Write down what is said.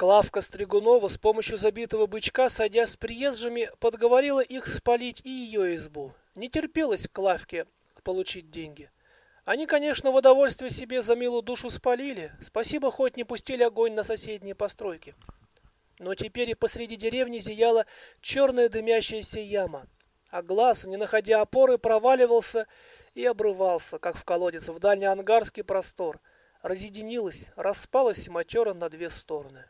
Клавка Стригунова с помощью забитого бычка, сойдя с приезжими, подговорила их спалить и ее избу. Не терпелось Клавке получить деньги. Они, конечно, в удовольствие себе за милую душу спалили. Спасибо, хоть не пустили огонь на соседние постройки. Но теперь и посреди деревни зияла черная дымящаяся яма, а глаз, не находя опоры, проваливался и обрывался, как в колодец в дальний ангарский простор. Разъединилась, распалась матера на две стороны.